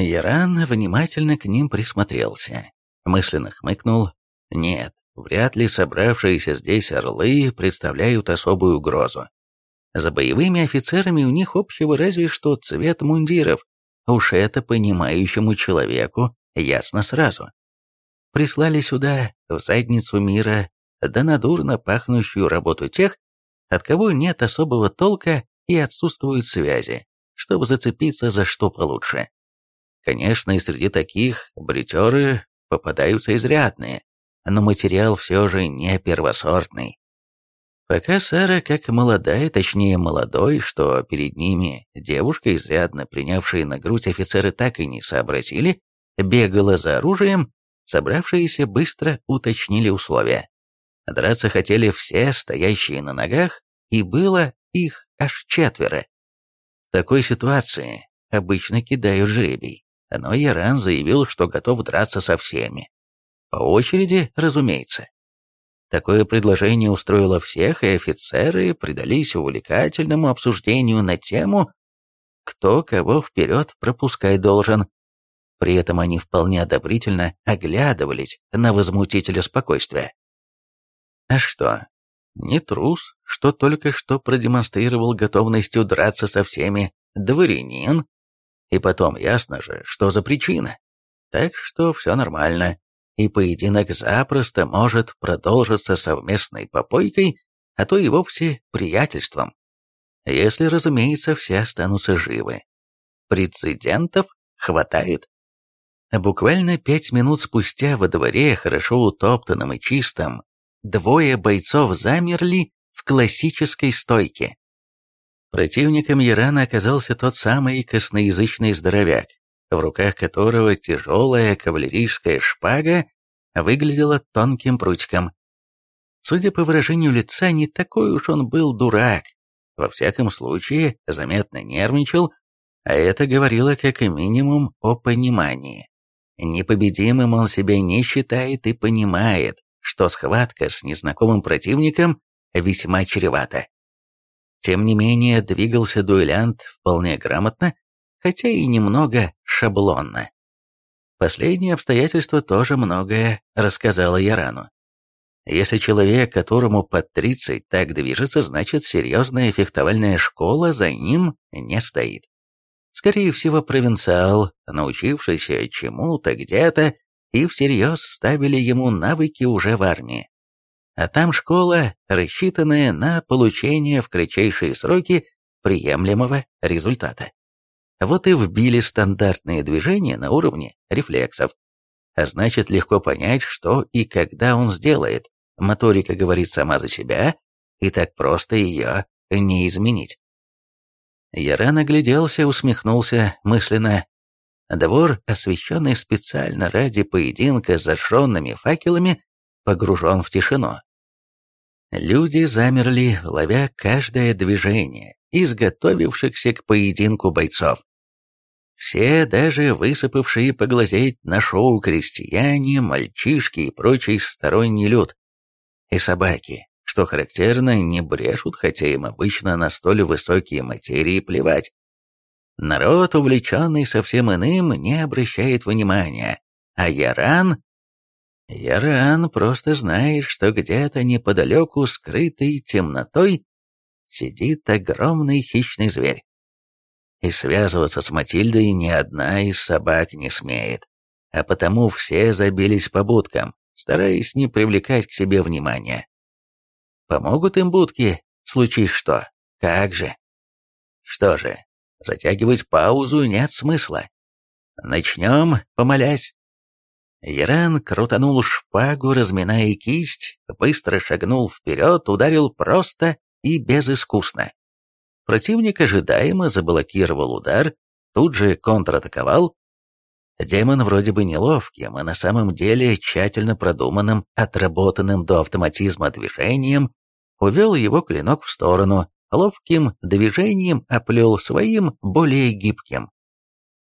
Яран внимательно к ним присмотрелся, мысленно хмыкнул. Нет, вряд ли собравшиеся здесь орлы представляют особую угрозу. За боевыми офицерами у них общего разве что цвет мундиров. Уж это понимающему человеку ясно сразу. Прислали сюда, в задницу мира, да на дурно пахнущую работу тех, от кого нет особого толка и отсутствуют связи, чтобы зацепиться за что получше. Конечно, и среди таких бритеры попадаются изрядные, но материал все же не первосортный. Пока Сара, как молодая, точнее молодой, что перед ними девушка, изрядно принявшая на грудь офицеры, так и не сообразили, бегала за оружием, собравшиеся быстро уточнили условия. Драться хотели все, стоящие на ногах, и было их аж четверо. В такой ситуации обычно кидают жребий, но Яран заявил, что готов драться со всеми. По очереди, разумеется. Такое предложение устроило всех, и офицеры предались увлекательному обсуждению на тему, кто кого вперед пропускать должен. При этом они вполне одобрительно оглядывались на возмутителя спокойствия. А что, не трус, что только что продемонстрировал готовность драться со всеми, дворянин? И потом ясно же, что за причина. Так что все нормально и поединок запросто может продолжиться совместной попойкой, а то и вовсе приятельством. Если, разумеется, все останутся живы. Прецедентов хватает. Буквально пять минут спустя во дворе, хорошо утоптанном и чистом, двое бойцов замерли в классической стойке. Противником Ярана оказался тот самый косноязычный здоровяк, в руках которого тяжелая кавалерийская шпага выглядела тонким прутиком. Судя по выражению лица, не такой уж он был дурак. Во всяком случае, заметно нервничал, а это говорило как минимум о понимании. Непобедимым он себя не считает и понимает, что схватка с незнакомым противником весьма чревата. Тем не менее, двигался дуэлянт вполне грамотно, хотя и немного шаблонно. Последнее обстоятельство тоже многое рассказало Ярану. Если человек, которому под 30 так движется, значит серьезная фехтовальная школа за ним не стоит. Скорее всего, провинциал, научившийся чему-то где-то, и всерьез ставили ему навыки уже в армии. А там школа, рассчитанная на получение в кратчайшие сроки приемлемого результата. Вот и вбили стандартные движения на уровне рефлексов. А значит, легко понять, что и когда он сделает. Моторика говорит сама за себя, и так просто ее не изменить. Яран огляделся, усмехнулся мысленно. Двор, освещенный специально ради поединка с зажженными факелами, погружен в тишину. Люди замерли, ловя каждое движение изготовившихся к поединку бойцов. Все, даже высыпавшие поглазеть на шоу крестьяне, мальчишки и прочий сторонний люд. И собаки, что характерно, не брешут, хотя им обычно на столь высокие материи плевать. Народ, увлеченный совсем иным, не обращает внимания, а Яран... Яран просто знает, что где-то неподалеку, скрытый темнотой, сидит огромный хищный зверь и связываться с Матильдой ни одна из собак не смеет, а потому все забились по будкам, стараясь не привлекать к себе внимания. Помогут им будки, случись что, как же? Что же, затягивать паузу нет смысла. Начнем, помолясь. Яран крутанул шпагу, разминая кисть, быстро шагнул вперед, ударил просто и безыскусно. Противник ожидаемо заблокировал удар, тут же контратаковал. Демон вроде бы неловким, а на самом деле тщательно продуманным, отработанным до автоматизма движением, увел его клинок в сторону, ловким движением оплел своим, более гибким.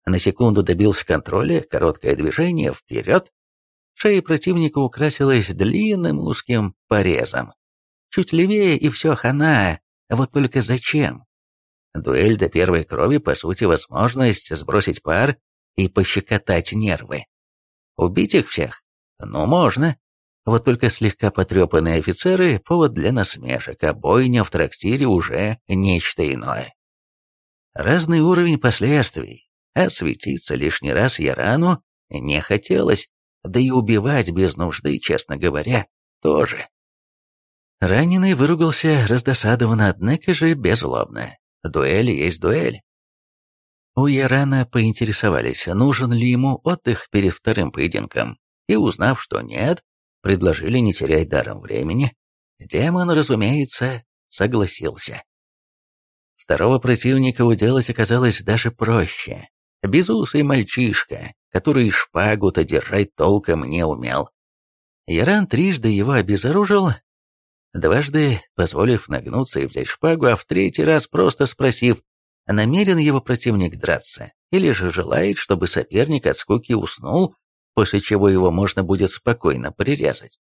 На секунду добился контроля, короткое движение вперед. Шея противника украсилась длинным узким порезом. Чуть левее и все хана, вот только зачем? Дуэль до первой крови, по сути, возможность сбросить пар и пощекотать нервы. Убить их всех? Ну, можно. Вот только слегка потрепанные офицеры — повод для насмешек, а бойня в трактире уже нечто иное. Разный уровень последствий, а светиться лишний раз Ярану не хотелось, да и убивать без нужды, честно говоря, тоже. Раненый выругался раздосадованно, однако же беззлобно. Дуэль есть дуэль. У Ярана поинтересовались, нужен ли ему отдых перед вторым поединком, и узнав, что нет, предложили не терять даром времени. Демон, разумеется, согласился. Второго противника уделать оказалось даже проще. Безусый мальчишка, который шпагу-то держать толком не умел. Яран трижды его обезоружил, дважды позволив нагнуться и взять шпагу, а в третий раз просто спросив, намерен его противник драться, или же желает, чтобы соперник от скуки уснул, после чего его можно будет спокойно прирезать.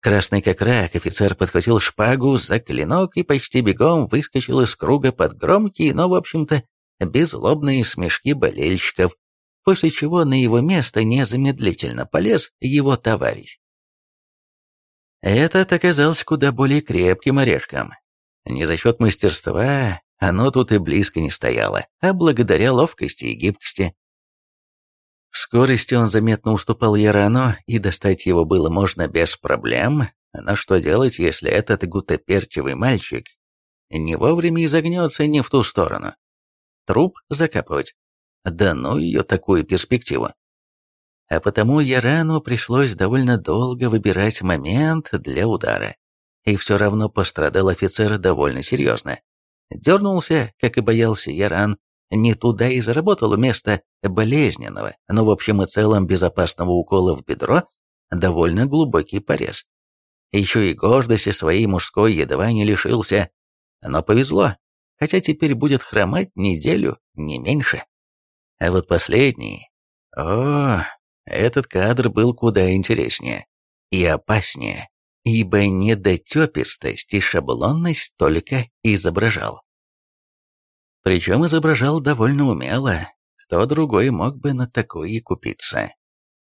Красный как рак, офицер подхватил шпагу за клинок и почти бегом выскочил из круга под громкие, но, в общем-то, беззлобные смешки болельщиков, после чего на его место незамедлительно полез его товарищ. Этот оказался куда более крепким орешком. Не за счет мастерства оно тут и близко не стояло, а благодаря ловкости и гибкости. В скорости он заметно уступал Ярану, и достать его было можно без проблем, но что делать, если этот гутоперчивый мальчик не вовремя изогнется не в ту сторону? Труп закапывать? Да ну ее такую перспективу. А потому Ярану пришлось довольно долго выбирать момент для удара. И все равно пострадал офицер довольно серьезно. Дернулся, как и боялся Яран, не туда и заработал вместо болезненного, но в общем и целом безопасного укола в бедро довольно глубокий порез. Еще и гордости своей мужской едва не лишился. Но повезло, хотя теперь будет хромать неделю, не меньше. А вот последний... О, этот кадр был куда интереснее и опаснее, ибо недотепистость и шаблонность только изображал. Причем изображал довольно умело, кто другой мог бы на такое и купиться.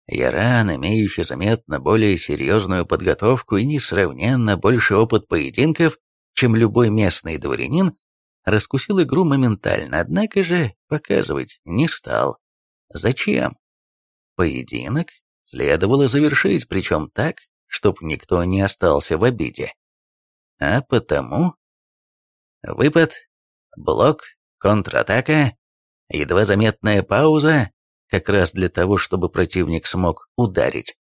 Яран, имеющий заметно более серьезную подготовку и несравненно больше опыт поединков, чем любой местный дворянин, раскусил игру моментально, однако же показывать не стал. Зачем? Поединок следовало завершить, причем так, чтоб никто не остался в обиде. А потому... Выпад, блок, контратака, едва заметная пауза, как раз для того, чтобы противник смог ударить.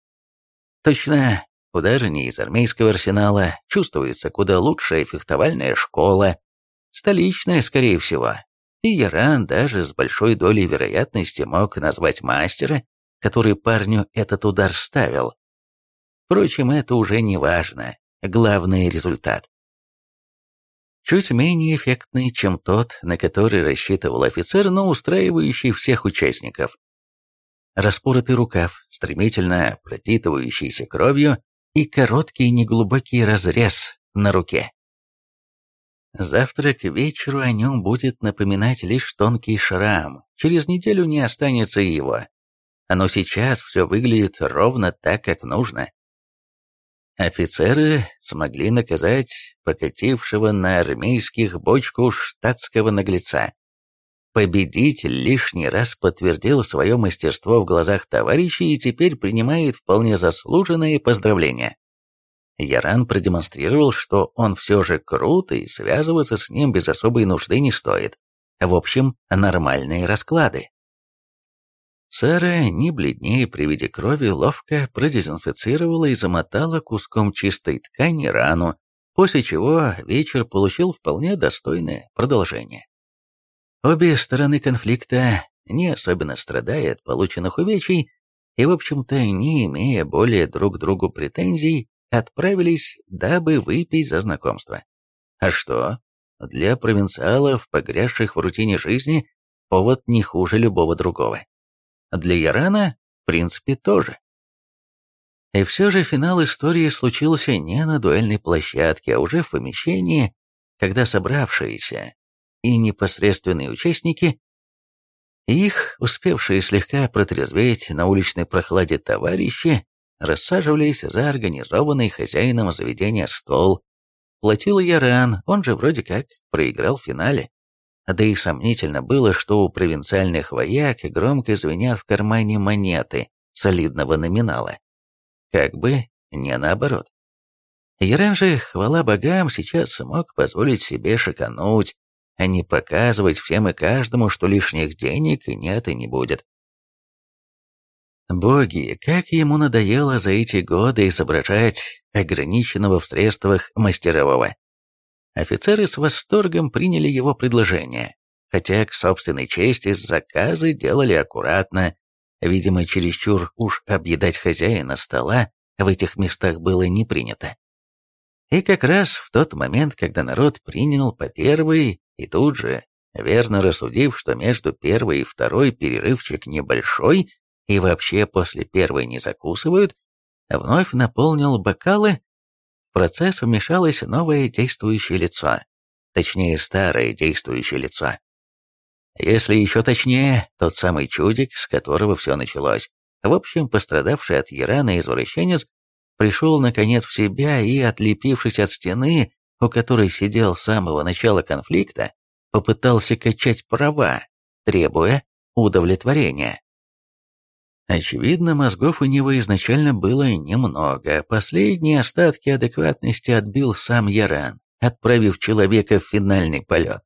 Точно, удар не из армейского арсенала, чувствуется куда лучшая фехтовальная школа, столичная, скорее всего. И Яран даже с большой долей вероятности мог назвать мастера, который парню этот удар ставил. Впрочем, это уже не важно. Главный результат. Чуть менее эффектный, чем тот, на который рассчитывал офицер, но устраивающий всех участников. Распоротый рукав, стремительно пропитывающийся кровью, и короткий неглубокий разрез на руке. Завтра к вечеру о нем будет напоминать лишь тонкий шрам, через неделю не останется его. Но сейчас все выглядит ровно так, как нужно. Офицеры смогли наказать покатившего на армейских бочку штатского наглеца. Победитель лишний раз подтвердил свое мастерство в глазах товарищей и теперь принимает вполне заслуженные поздравления. Яран продемонстрировал, что он все же крут и связываться с ним без особой нужды не стоит. В общем, нормальные расклады. Сара, не бледнее при виде крови, ловко продезинфицировала и замотала куском чистой ткани рану, после чего вечер получил вполне достойное продолжение. Обе стороны конфликта, не особенно страдая от полученных увечий, и, в общем-то, не имея более друг другу претензий, отправились, дабы выпить за знакомство. А что? Для провинциалов, погрязших в рутине жизни, повод не хуже любого другого. Для Ярана, в принципе, тоже. И все же финал истории случился не на дуэльной площадке, а уже в помещении, когда собравшиеся и непосредственные участники Их, успевшие слегка протрезветь на уличной прохладе товарищи, рассаживались за организованный хозяином заведения стол. Платил Яран, он же вроде как проиграл в финале. Да и сомнительно было, что у провинциальных вояк громко звенят в кармане монеты солидного номинала. Как бы не наоборот. Яран же, хвала богам, сейчас мог позволить себе шикануть, а не показывать всем и каждому, что лишних денег нет и не будет. Боги, как ему надоело за эти годы изображать ограниченного в средствах мастерового. Офицеры с восторгом приняли его предложение, хотя к собственной чести заказы делали аккуратно, видимо, чересчур уж объедать хозяина стола в этих местах было не принято. И как раз в тот момент, когда народ принял по первой, и тут же, верно рассудив, что между первой и второй перерывчик небольшой, и вообще после первой не закусывают, вновь наполнил бокалы, в процесс вмешалось новое действующее лицо, точнее старое действующее лицо. Если еще точнее, тот самый чудик, с которого все началось. В общем, пострадавший от Ярана извращенец пришел наконец в себя и, отлепившись от стены, у которой сидел с самого начала конфликта, попытался качать права, требуя удовлетворения. Очевидно, мозгов у него изначально было немного, последние остатки адекватности отбил сам Яран, отправив человека в финальный полет.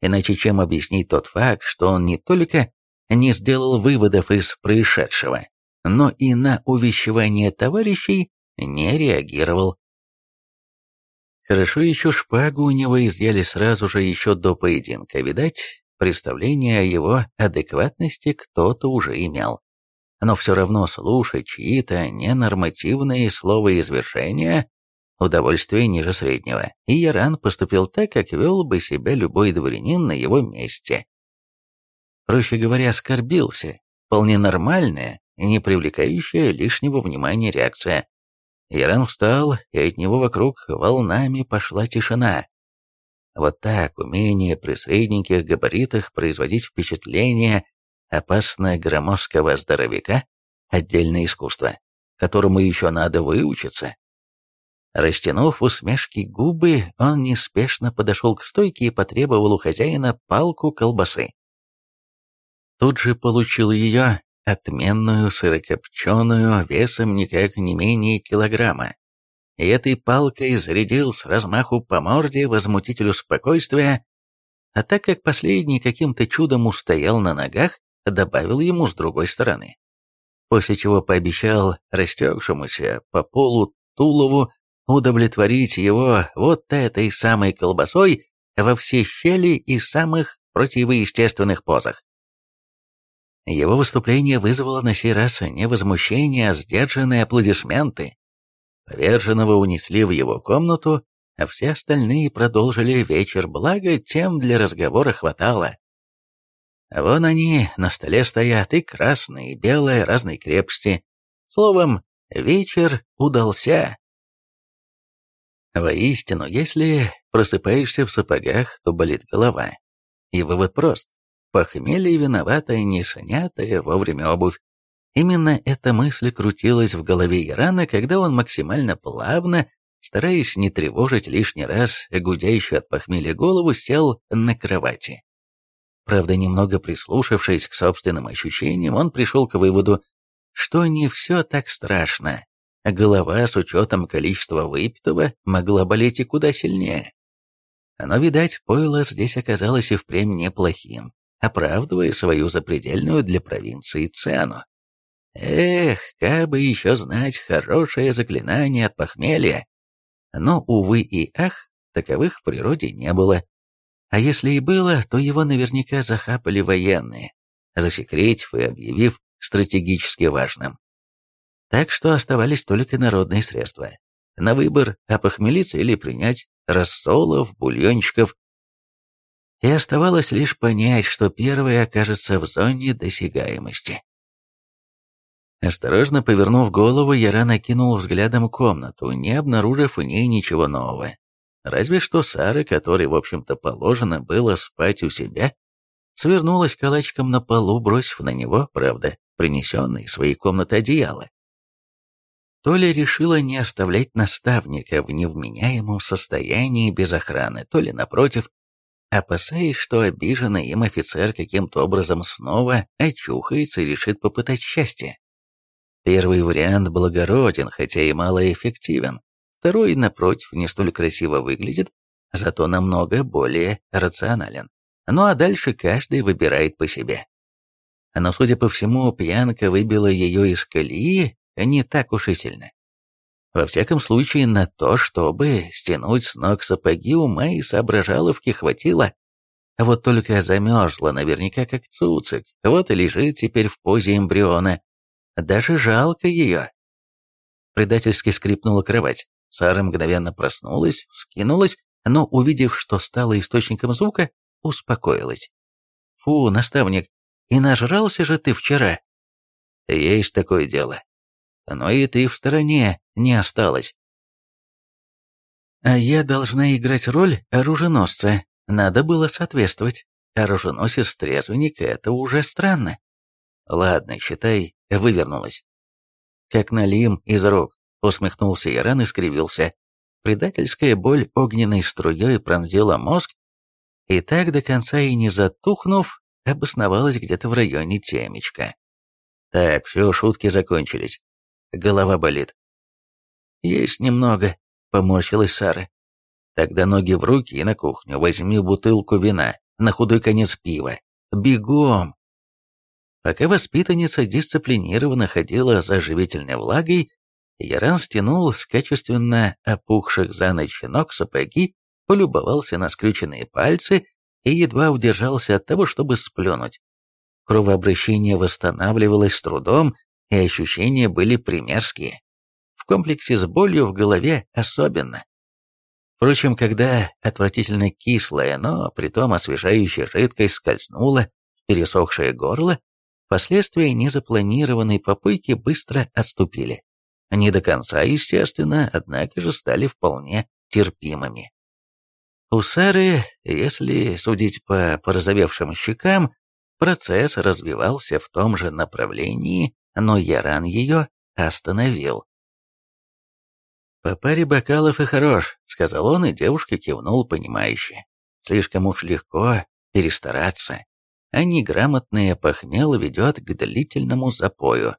Иначе чем объяснить тот факт, что он не только не сделал выводов из происшедшего, но и на увещевание товарищей не реагировал. Хорошо еще шпагу у него изъяли сразу же еще до поединка, видать, представление о его адекватности кто-то уже имел но все равно слушать чьи-то ненормативные словоизвержения – удовольствие ниже среднего, и Яран поступил так, как вел бы себя любой дворянин на его месте. Проще говоря, оскорбился, вполне нормальная, не привлекающая лишнего внимания реакция. Яран встал, и от него вокруг волнами пошла тишина. Вот так умение при средненьких габаритах производить впечатление опасно громоздкого здоровяка – отдельное искусство, которому еще надо выучиться. Растянув усмешки губы, он неспешно подошел к стойке и потребовал у хозяина палку колбасы. Тут же получил ее, отменную сырокопченую, весом никак не менее килограмма. И этой палкой зарядил с размаху по морде возмутителю спокойствия, а так как последний каким-то чудом устоял на ногах, добавил ему с другой стороны. После чего пообещал растекшемуся по полу Тулову удовлетворить его вот этой самой колбасой во все щели и самых противоестественных позах. Его выступление вызвало на сей раз не возмущение, а сдержанные аплодисменты. Поверженного унесли в его комнату, а все остальные продолжили вечер, благо тем для разговора хватало. Вон они на столе стоят, и красные, и белые, разной крепости. Словом, вечер удался. Воистину, если просыпаешься в сапогах, то болит голова. И вывод прост. Похмелье виноватая, не снятая вовремя обувь. Именно эта мысль крутилась в голове Ирана, когда он максимально плавно, стараясь не тревожить лишний раз гудящую от похмелья голову, сел на кровати. Правда, немного прислушавшись к собственным ощущениям, он пришел к выводу, что не все так страшно. Голова с учетом количества выпитого могла болеть и куда сильнее. Но, видать, пойло здесь оказалось и впрямь неплохим, оправдывая свою запредельную для провинции цену. Эх, как бы еще знать хорошее заклинание от похмелья. Но, увы и ах, таковых в природе не было. А если и было, то его наверняка захапали военные, засекретив и объявив стратегически важным. Так что оставались только народные средства. На выбор опохмелиться или принять рассолов, бульончиков. И оставалось лишь понять, что первое окажется в зоне досягаемости. Осторожно повернув голову, Яра накинул взглядом комнату, не обнаружив в ней ничего нового. Разве что Сары, которой, в общем-то, положено было спать у себя, свернулась калачиком на полу, бросив на него, правда, принесенное из своей комнаты одеяло. То ли решила не оставлять наставника в невменяемом состоянии без охраны, то ли, напротив, опасаясь, что обиженный им офицер каким-то образом снова очухается и решит попытать счастье. Первый вариант благороден, хотя и малоэффективен. Второй, напротив, не столь красиво выглядит, зато намного более рационален. Ну а дальше каждый выбирает по себе. Но, судя по всему, пьянка выбила ее из колеи не так уж и сильно. Во всяком случае, на то, чтобы стянуть с ног сапоги, ума и соображаловки хватило. А вот только замерзла наверняка как цуцик, вот и лежит теперь в позе эмбриона. Даже жалко ее. Предательски скрипнула кровать. Сара мгновенно проснулась, скинулась, но, увидев, что стало источником звука, успокоилась. «Фу, наставник, и нажрался же ты вчера». «Есть такое дело но и ты в стороне не осталась. А я должна играть роль оруженосца, надо было соответствовать. Оруженосец-трезвенник — это уже странно. Ладно, считай, вывернулась. Как налим из рук, усмехнулся Иран и скривился. Предательская боль огненной струей пронзила мозг, и так до конца и не затухнув, обосновалась где-то в районе темечка. Так, все, шутки закончились голова болит. «Есть немного», — поморщилась Сара. «Тогда ноги в руки и на кухню. Возьми бутылку вина, на худой конец пива. Бегом!» Пока воспитанница дисциплинированно ходила за живительной влагой, Яран стянул с качественно опухших за ночь ног сапоги, полюбовался на скрюченные пальцы и едва удержался от того, чтобы сплюнуть. Кровообращение восстанавливалось с трудом, и ощущения были примерские. В комплексе с болью в голове особенно. Впрочем, когда отвратительно кислая, но притом освежающая жидкость скользнула в пересохшее горло, последствия незапланированной попойки быстро отступили. Не до конца, естественно, однако же стали вполне терпимыми. У Сары, если судить по порозовевшим щекам, процесс развивался в том же направлении, но Яран ее остановил. «По паре бокалов и хорош», — сказал он, и девушка кивнул понимающе. «Слишком уж легко перестараться, а неграмотное похмело ведет к длительному запою.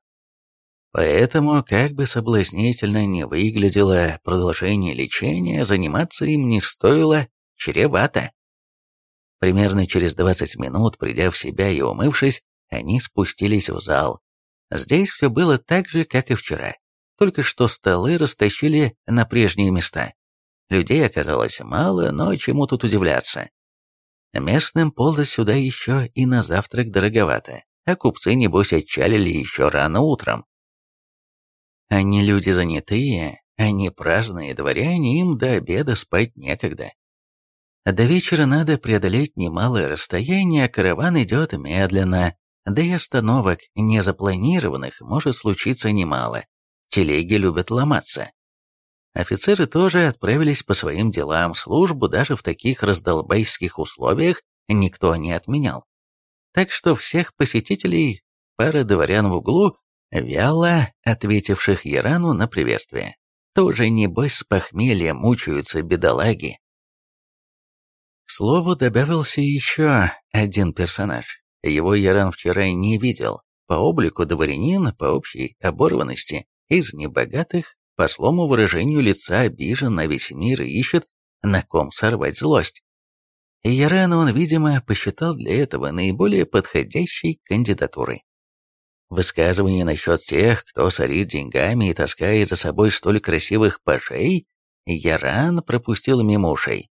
Поэтому, как бы соблазнительно не выглядело продолжение лечения, заниматься им не стоило чревато». Примерно через двадцать минут, придя в себя и умывшись, они спустились в зал, Здесь все было так же, как и вчера, только что столы растащили на прежние места. Людей оказалось мало, но чему тут удивляться. Местным ползать сюда еще и на завтрак дороговато, а купцы, небось, отчалили еще рано утром. Они люди занятые, они праздные дворяне, им до обеда спать некогда. До вечера надо преодолеть немалое расстояние, а караван идет медленно, да и остановок, незапланированных, может случиться немало. Телеги любят ломаться. Офицеры тоже отправились по своим делам, службу даже в таких раздолбайских условиях никто не отменял. Так что всех посетителей, пара дворян в углу, вяло ответивших Ярану на приветствие. Тоже, небось, с похмелья мучаются бедолаги. К слову, добавился еще один персонаж. Его Яран вчера не видел. По облику дворянин, по общей оборванности, из небогатых, по слому выражению лица обижен на весь мир и ищет, на ком сорвать злость. И Ярана он, видимо, посчитал для этого наиболее подходящей кандидатурой. Высказывание насчет тех, кто сорит деньгами и таскает за собой столь красивых пажей, Яран пропустил мимо ушей.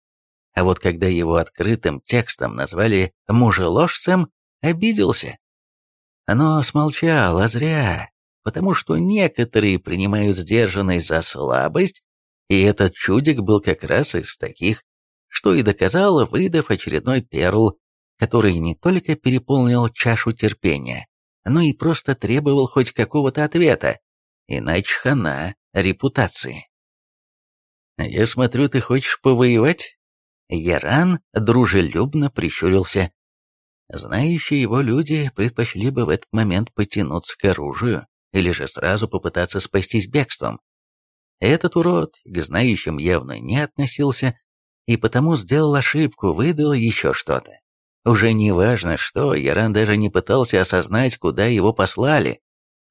А вот когда его открытым текстом назвали «мужеложцем», обиделся. Но смолчал, а зря, потому что некоторые принимают сдержанность за слабость, и этот чудик был как раз из таких, что и доказал, выдав очередной перл, который не только переполнил чашу терпения, но и просто требовал хоть какого-то ответа, иначе хана репутации. «Я смотрю, ты хочешь повоевать?» Яран дружелюбно прищурился. Знающие его люди предпочли бы в этот момент потянуться к оружию или же сразу попытаться спастись бегством. Этот урод к знающим явно не относился и потому сделал ошибку, выдал еще что-то. Уже не важно что, Яран даже не пытался осознать, куда его послали.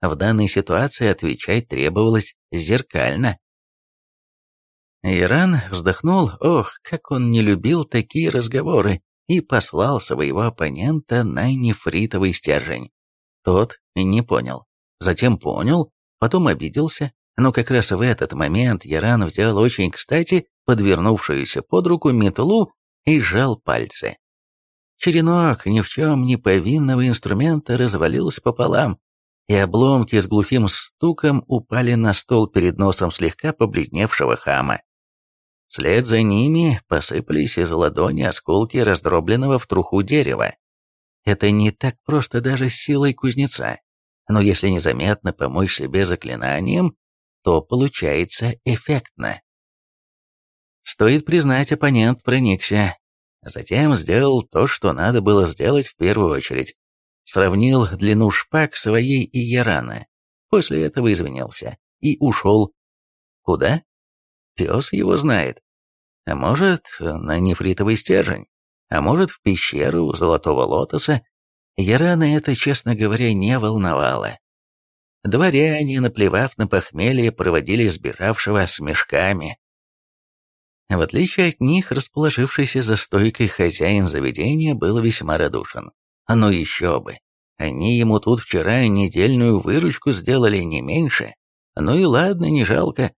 В данной ситуации отвечать требовалось зеркально. Иран вздохнул, ох, как он не любил такие разговоры, и послал своего оппонента на нефритовый стержень. Тот не понял, затем понял, потом обиделся, но как раз в этот момент Яран взял очень кстати подвернувшуюся под руку метлу и сжал пальцы. Черенок ни в чем не повинного инструмента развалился пополам, и обломки с глухим стуком упали на стол перед носом слегка побледневшего хама. Вслед за ними посыпались из ладони осколки раздробленного в труху дерева. Это не так просто даже с силой кузнеца, но если незаметно помочь себе заклинанием, то получается эффектно. Стоит признать, оппонент проникся, Затем сделал то, что надо было сделать в первую очередь. Сравнил длину шпаг своей и Ярана. После этого извинился. И ушел. Куда? Пес его знает. А может, на нефритовый стержень. А может, в пещеру Золотого Лотоса. Ярана это, честно говоря, не волновало. Дворяне, наплевав на похмелье, проводили сбежавшего с мешками, в отличие от них, расположившийся за стойкой хозяин заведения был весьма радушен. Ну еще бы. Они ему тут вчера недельную выручку сделали не меньше. Ну и ладно, не жалко.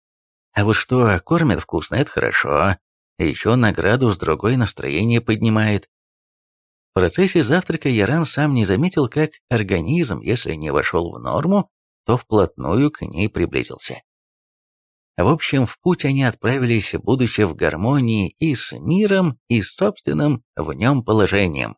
А вот что, кормят вкусно, это хорошо. Еще награду с другой настроение поднимает. В процессе завтрака Яран сам не заметил, как организм, если не вошел в норму, то вплотную к ней приблизился. В общем, в путь они отправились, будучи в гармонии и с миром, и с собственным в нем положением.